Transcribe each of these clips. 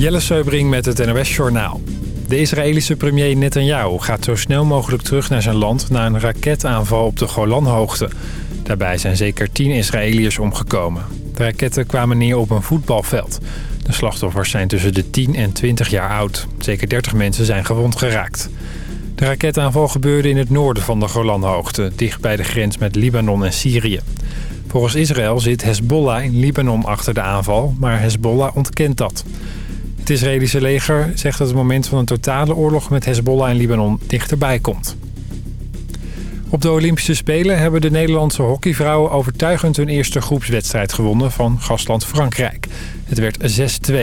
Jelle Seubring met het NOS Journaal. De Israëlische premier Netanyahu gaat zo snel mogelijk terug naar zijn land... na een raketaanval op de Golanhoogte. Daarbij zijn zeker tien Israëliërs omgekomen. De raketten kwamen neer op een voetbalveld. De slachtoffers zijn tussen de 10 en 20 jaar oud. Zeker 30 mensen zijn gewond geraakt. De raketaanval gebeurde in het noorden van de Golanhoogte... dicht bij de grens met Libanon en Syrië. Volgens Israël zit Hezbollah in Libanon achter de aanval... maar Hezbollah ontkent dat... Het Israëlische leger zegt dat het moment van een totale oorlog met Hezbollah en Libanon dichterbij komt. Op de Olympische Spelen hebben de Nederlandse hockeyvrouwen overtuigend hun eerste groepswedstrijd gewonnen van gastland Frankrijk. Het werd 6-2.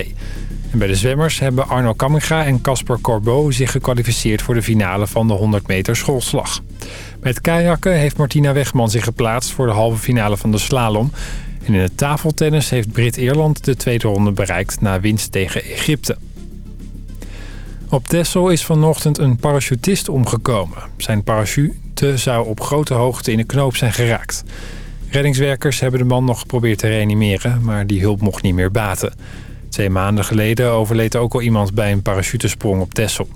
En bij de zwemmers hebben Arno Kamminga en Casper Corbeau zich gekwalificeerd voor de finale van de 100 meter schoolslag. Met kajakken heeft Martina Wegman zich geplaatst voor de halve finale van de slalom. En in het tafeltennis heeft Brit-Ierland de tweede ronde bereikt na winst tegen Egypte. Op Texel is vanochtend een parachutist omgekomen. Zijn parachute zou op grote hoogte in de knoop zijn geraakt. Reddingswerkers hebben de man nog geprobeerd te reanimeren, maar die hulp mocht niet meer baten. Twee maanden geleden overleed ook al iemand bij een parachutesprong op Texel.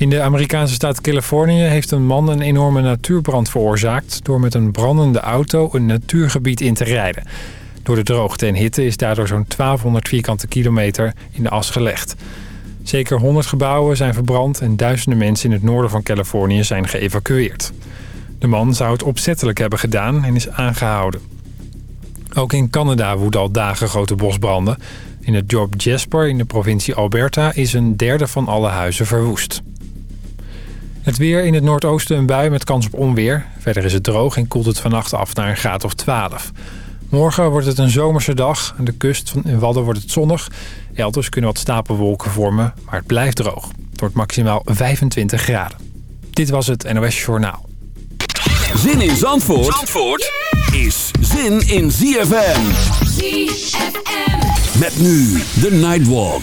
In de Amerikaanse staat Californië heeft een man een enorme natuurbrand veroorzaakt... door met een brandende auto een natuurgebied in te rijden. Door de droogte en hitte is daardoor zo'n 1200 vierkante kilometer in de as gelegd. Zeker 100 gebouwen zijn verbrand en duizenden mensen in het noorden van Californië zijn geëvacueerd. De man zou het opzettelijk hebben gedaan en is aangehouden. Ook in Canada woeden al dagen grote bosbranden. In het dorp Jasper in de provincie Alberta is een derde van alle huizen verwoest. Het weer in het noordoosten een bui met kans op onweer. Verder is het droog en koelt het vannacht af naar een graad of 12. Morgen wordt het een zomerse dag. Aan de kust van Wadden wordt het zonnig. Elders kunnen wat stapelwolken vormen, maar het blijft droog. Het wordt maximaal 25 graden. Dit was het NOS Journaal. Zin in Zandvoort, Zandvoort is zin in ZFM. ZFM. Met nu de Nightwalk.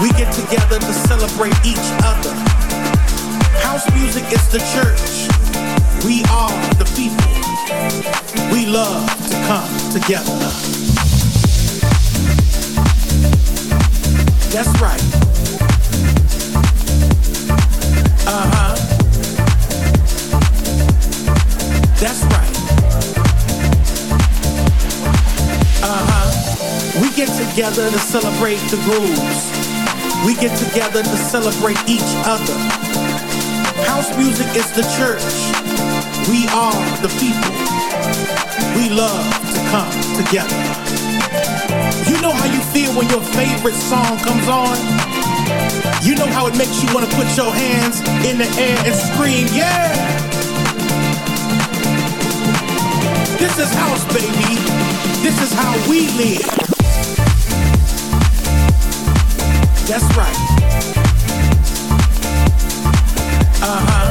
We get together to celebrate each other. House music is the church. We are the people. We love to come together. That's right. Uh huh. That's right. Uh huh. Get together to celebrate the grooves. We get together to celebrate each other. House music is the church. We are the people. We love to come together. You know how you feel when your favorite song comes on? You know how it makes you want to put your hands in the air and scream, yeah! This is house, baby. This is how we live. That's right. Uh huh.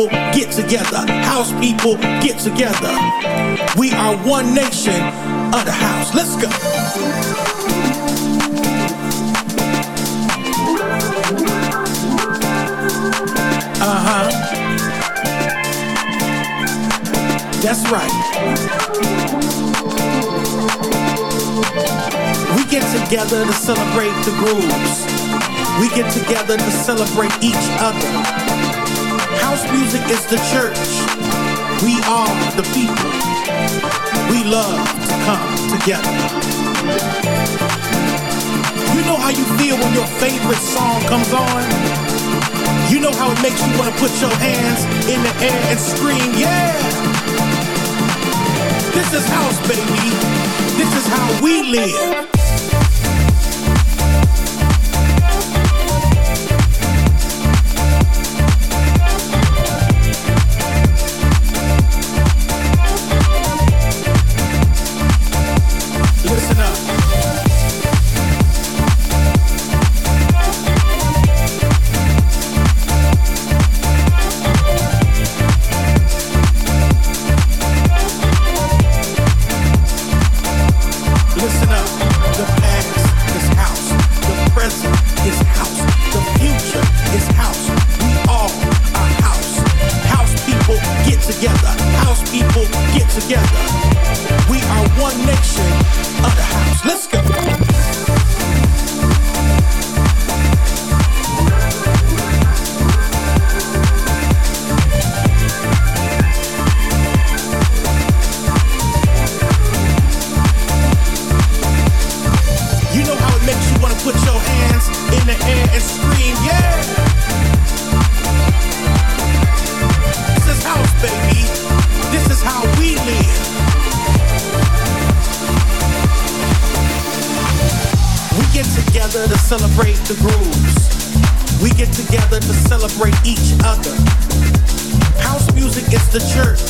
People get together. House people get together. We are one nation under house. Let's go. Uh huh. That's right. We get together to celebrate the grooves. We get together to celebrate each other. House music is the church. We are the people. We love to come together. You know how you feel when your favorite song comes on? You know how it makes you want to put your hands in the air and scream, yeah! This is house, baby. This is how we live. and scream, yeah. This is house, baby. This is how we live. We get together to celebrate the grooves. We get together to celebrate each other. House music is the church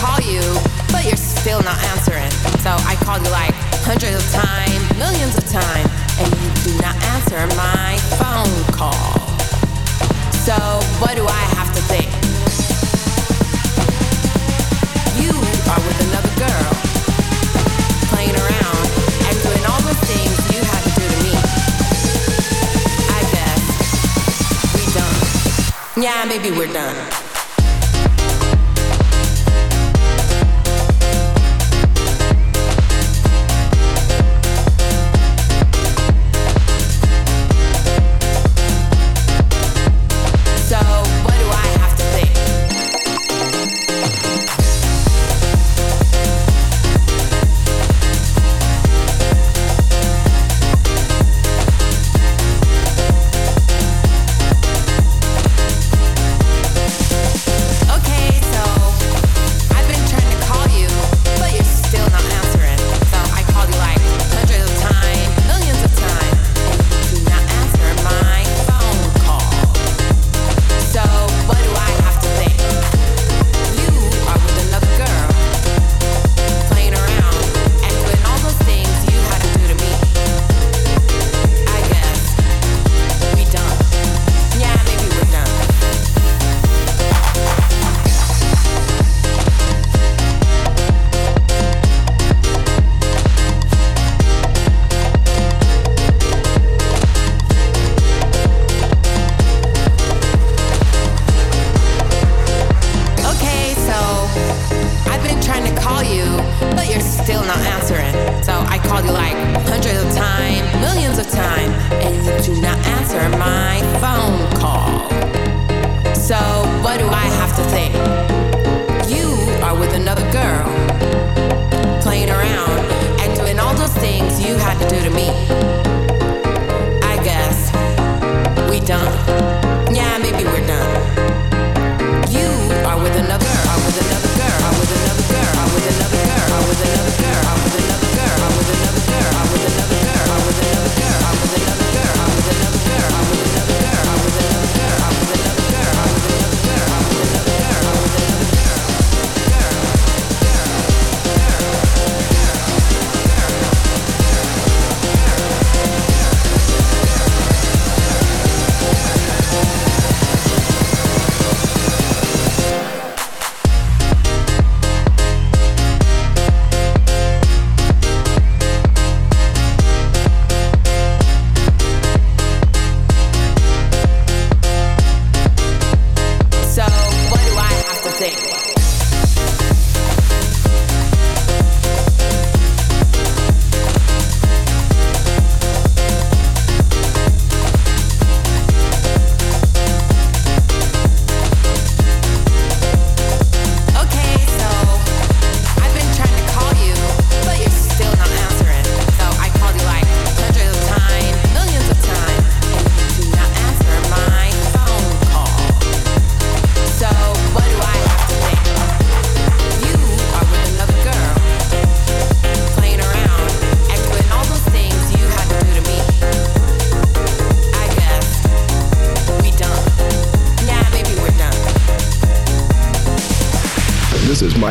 call you, but you're still not answering. So I called you like hundreds of times, millions of times, and you do not answer my phone call. So what do I have to think? You are with another girl, playing around and doing all the things you had to do to me. I guess we done. Yeah, maybe we're done.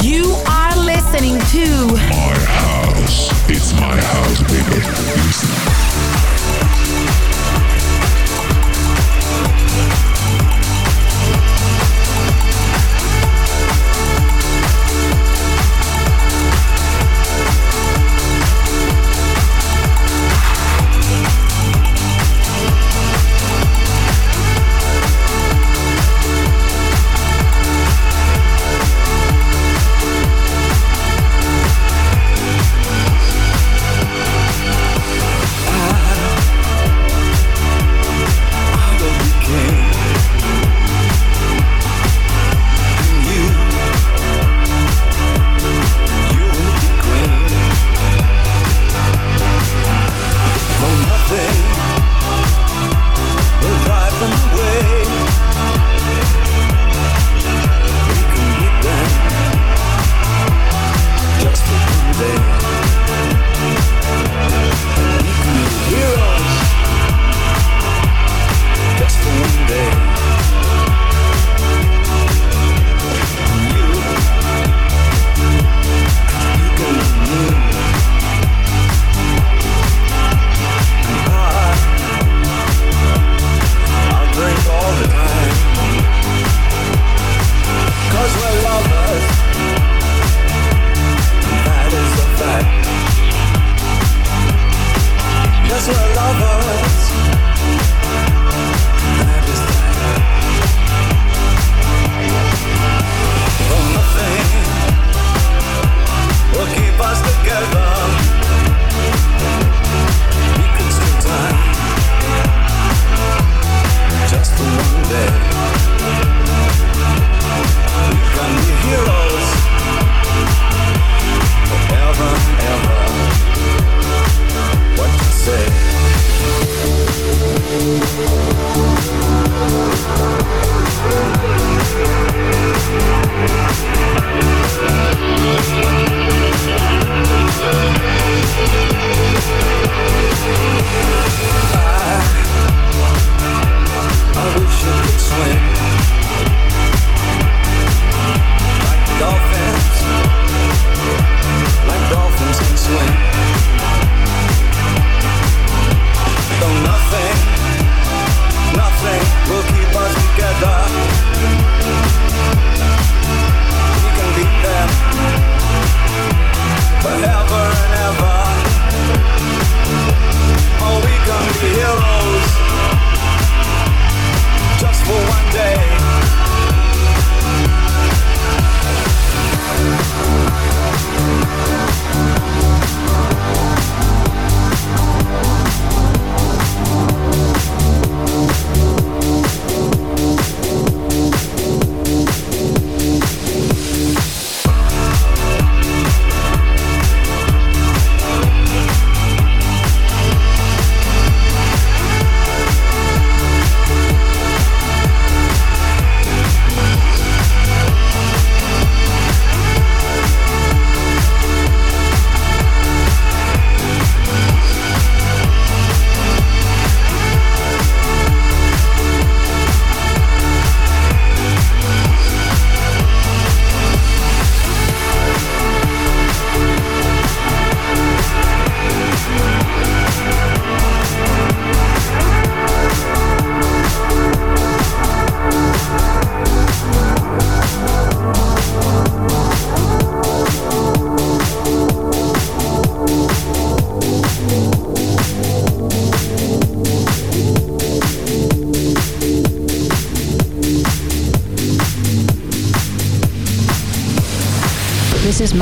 You are listening to.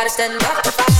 gotta stand up